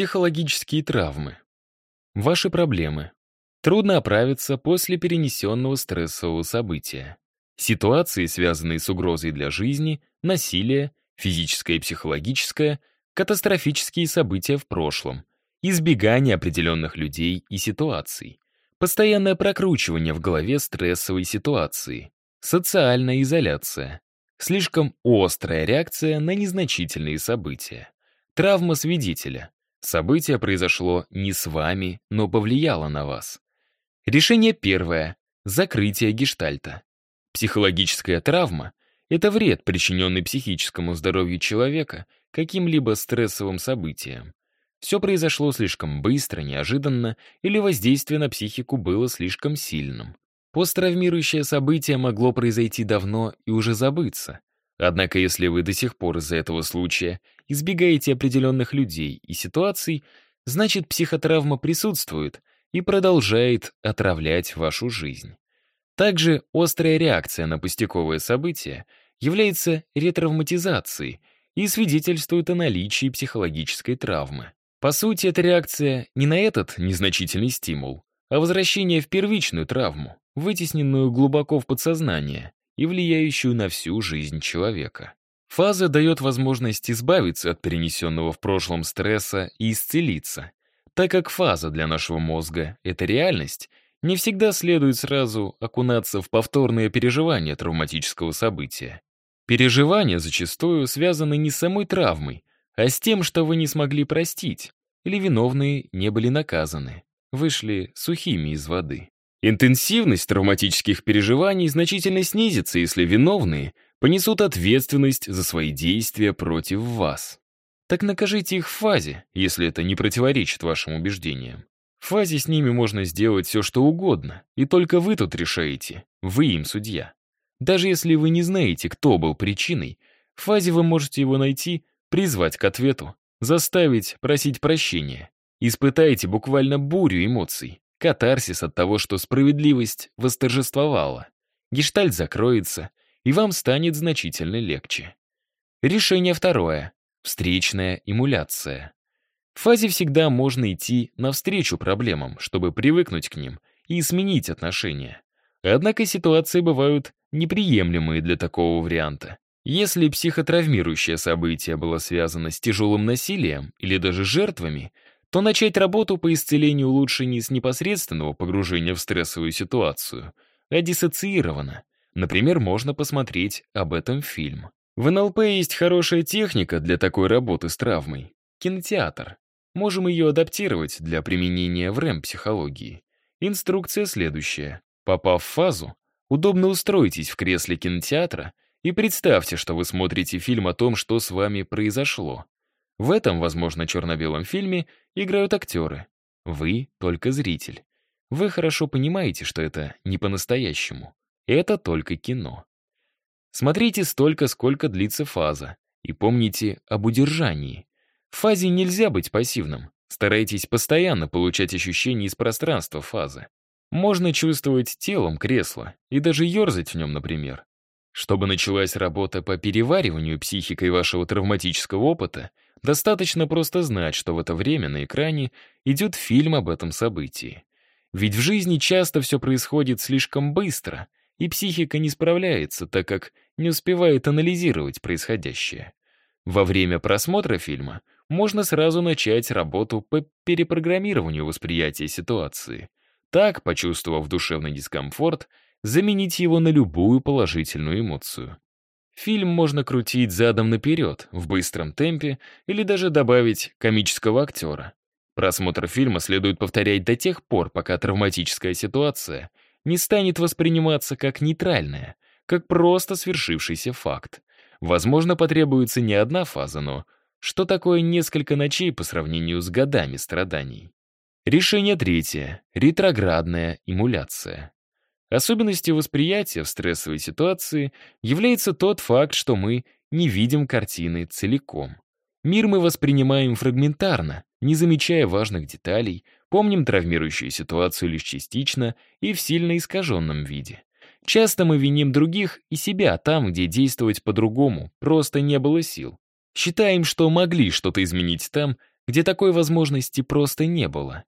Психологические травмы. Ваши проблемы. Трудно оправиться после перенесенного стрессового события. Ситуации, связанные с угрозой для жизни, насилие, физическое и психологическое, катастрофические события в прошлом, избегание определенных людей и ситуаций, постоянное прокручивание в голове стрессовой ситуации, социальная изоляция, слишком острая реакция на незначительные события, травма свидетеля, Событие произошло не с вами, но повлияло на вас. Решение первое — закрытие гештальта. Психологическая травма — это вред, причиненный психическому здоровью человека каким-либо стрессовым событием. Все произошло слишком быстро, неожиданно, или воздействие на психику было слишком сильным. Посттравмирующее событие могло произойти давно и уже забыться. Однако если вы до сих пор из-за этого случая избегаете определенных людей и ситуаций, значит психотравма присутствует и продолжает отравлять вашу жизнь. Также острая реакция на пустяковое событие является ретравматизацией и свидетельствует о наличии психологической травмы. По сути, эта реакция не на этот незначительный стимул, а возвращение в первичную травму, вытесненную глубоко в подсознание, и влияющую на всю жизнь человека. Фаза дает возможность избавиться от перенесенного в прошлом стресса и исцелиться. Так как фаза для нашего мозга — это реальность, не всегда следует сразу окунаться в повторное переживание травматического события. Переживания зачастую связаны не с самой травмой, а с тем, что вы не смогли простить, или виновные не были наказаны, вышли сухими из воды. Интенсивность травматических переживаний значительно снизится, если виновные понесут ответственность за свои действия против вас. Так накажите их в фазе, если это не противоречит вашим убеждениям. В фазе с ними можно сделать все, что угодно, и только вы тут решаете, вы им судья. Даже если вы не знаете, кто был причиной, в фазе вы можете его найти, призвать к ответу, заставить просить прощения. Испытайте буквально бурю эмоций, Катарсис от того, что справедливость восторжествовала. Гештальт закроется, и вам станет значительно легче. Решение второе. Встречная эмуляция. В фазе всегда можно идти навстречу проблемам, чтобы привыкнуть к ним и сменить отношения. Однако ситуации бывают неприемлемые для такого варианта. Если психотравмирующее событие было связано с тяжелым насилием или даже жертвами, то начать работу по исцелению лучше не с непосредственного погружения в стрессовую ситуацию, а диссоциированно. Например, можно посмотреть об этом фильм. В НЛП есть хорошая техника для такой работы с травмой — кинотеатр. Можем ее адаптировать для применения в РЭМ-психологии. Инструкция следующая. Попав в фазу, удобно устроитесь в кресле кинотеатра и представьте, что вы смотрите фильм о том, что с вами произошло. В этом, возможно, черно-белом фильме играют актеры. Вы только зритель. Вы хорошо понимаете, что это не по-настоящему. Это только кино. Смотрите столько, сколько длится фаза. И помните об удержании. В фазе нельзя быть пассивным. Старайтесь постоянно получать ощущения из пространства фазы. Можно чувствовать телом кресло и даже ерзать в нем, например. Чтобы началась работа по перевариванию психикой вашего травматического опыта, Достаточно просто знать, что в это время на экране идет фильм об этом событии. Ведь в жизни часто все происходит слишком быстро, и психика не справляется, так как не успевает анализировать происходящее. Во время просмотра фильма можно сразу начать работу по перепрограммированию восприятия ситуации. Так, почувствовав душевный дискомфорт, заменить его на любую положительную эмоцию. Фильм можно крутить задом наперед, в быстром темпе, или даже добавить комического актера. Просмотр фильма следует повторять до тех пор, пока травматическая ситуация не станет восприниматься как нейтральная, как просто свершившийся факт. Возможно, потребуется не одна фаза, но что такое несколько ночей по сравнению с годами страданий? Решение третье — ретроградная эмуляция. Особенностью восприятия в стрессовой ситуации является тот факт, что мы не видим картины целиком. Мир мы воспринимаем фрагментарно, не замечая важных деталей, помним травмирующую ситуацию лишь частично и в сильно искаженном виде. Часто мы виним других и себя там, где действовать по-другому просто не было сил. Считаем, что могли что-то изменить там, где такой возможности просто не было.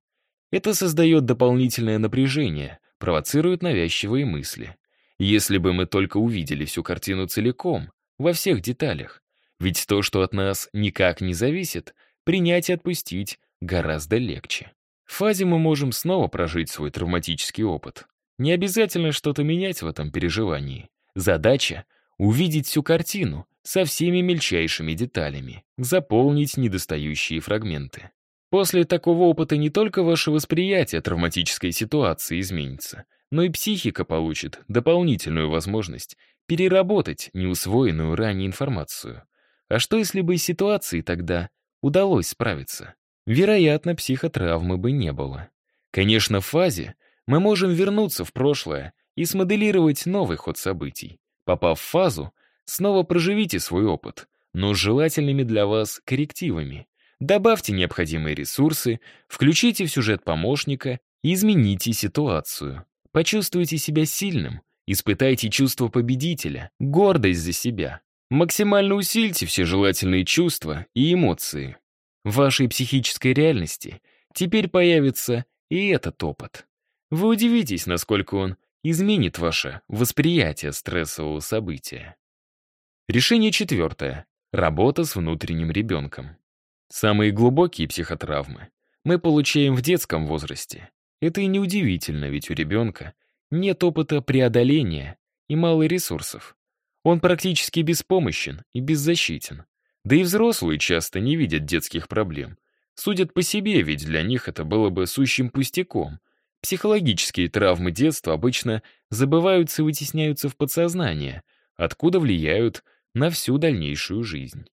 Это создает дополнительное напряжение, провоцирует навязчивые мысли. Если бы мы только увидели всю картину целиком, во всех деталях. Ведь то, что от нас никак не зависит, принять и отпустить гораздо легче. В фазе мы можем снова прожить свой травматический опыт. Не обязательно что-то менять в этом переживании. Задача — увидеть всю картину со всеми мельчайшими деталями, заполнить недостающие фрагменты. После такого опыта не только ваше восприятие травматической ситуации изменится, но и психика получит дополнительную возможность переработать неусвоенную ранее информацию. А что если бы из ситуации тогда удалось справиться? Вероятно, психотравмы бы не было. Конечно, в фазе мы можем вернуться в прошлое и смоделировать новый ход событий. Попав в фазу, снова проживите свой опыт, но с желательными для вас коррективами. Добавьте необходимые ресурсы, включите в сюжет помощника и измените ситуацию. Почувствуйте себя сильным, испытайте чувство победителя, гордость за себя. Максимально усильте все желательные чувства и эмоции. В вашей психической реальности теперь появится и этот опыт. Вы удивитесь, насколько он изменит ваше восприятие стрессового события. Решение четвертое. Работа с внутренним ребенком. Самые глубокие психотравмы мы получаем в детском возрасте. Это и неудивительно, ведь у ребенка нет опыта преодоления и мало ресурсов. Он практически беспомощен и беззащитен. Да и взрослые часто не видят детских проблем. Судят по себе, ведь для них это было бы сущим пустяком — Психологические травмы детства обычно забываются и вытесняются в подсознание, откуда влияют на всю дальнейшую жизнь.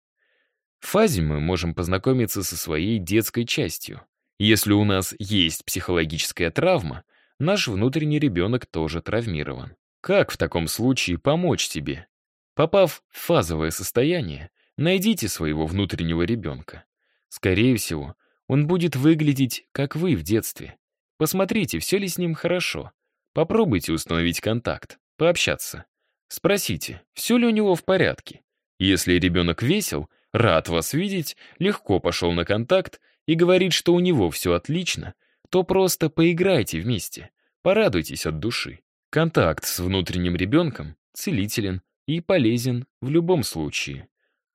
Фазе мы можем познакомиться со своей детской частью. Если у нас есть психологическая травма, наш внутренний ребенок тоже травмирован. Как в таком случае помочь себе? Попав в фазовое состояние, найдите своего внутреннего ребенка. Скорее всего, он будет выглядеть, как вы в детстве. Посмотрите, все ли с ним хорошо. Попробуйте установить контакт, пообщаться. Спросите, все ли у него в порядке. Если ребенок весел, рад вас видеть, легко пошел на контакт и говорит, что у него все отлично, то просто поиграйте вместе, порадуйтесь от души. Контакт с внутренним ребенком целителен и полезен в любом случае.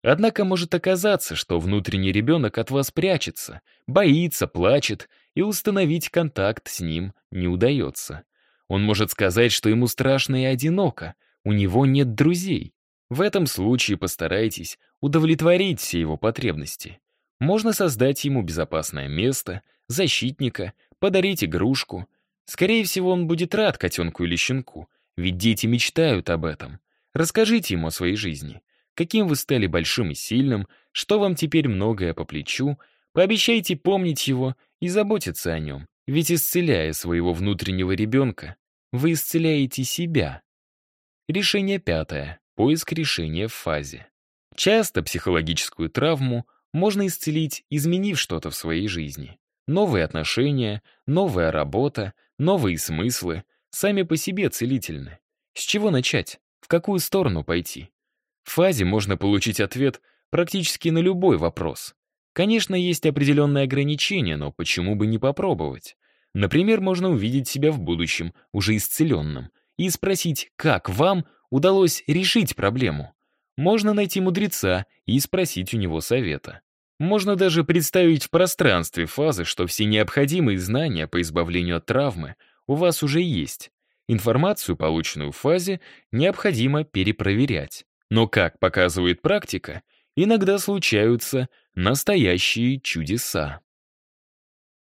Однако может оказаться, что внутренний ребенок от вас прячется, боится, плачет и установить контакт с ним не удается. Он может сказать, что ему страшно и одиноко, у него нет друзей. В этом случае постарайтесь удовлетворить все его потребности. Можно создать ему безопасное место, защитника, подарить игрушку. Скорее всего, он будет рад котенку или щенку, ведь дети мечтают об этом. Расскажите ему о своей жизни. Каким вы стали большим и сильным, что вам теперь многое по плечу, пообещайте помнить его и заботиться о нем, ведь исцеляя своего внутреннего ребенка, вы исцеляете себя. Решение пятое. Поиск решения в фазе. Часто психологическую травму можно исцелить, изменив что-то в своей жизни. Новые отношения, новая работа, новые смыслы сами по себе целительны. С чего начать? В какую сторону пойти? В фазе можно получить ответ практически на любой вопрос. Конечно, есть определенные ограничения, но почему бы не попробовать? Например, можно увидеть себя в будущем, уже исцеленным, и спросить, как вам удалось решить проблему. Можно найти мудреца и спросить у него совета. Можно даже представить в пространстве фазы, что все необходимые знания по избавлению от травмы у вас уже есть. Информацию, полученную в фазе, необходимо перепроверять. Но, как показывает практика, иногда случаются настоящие чудеса.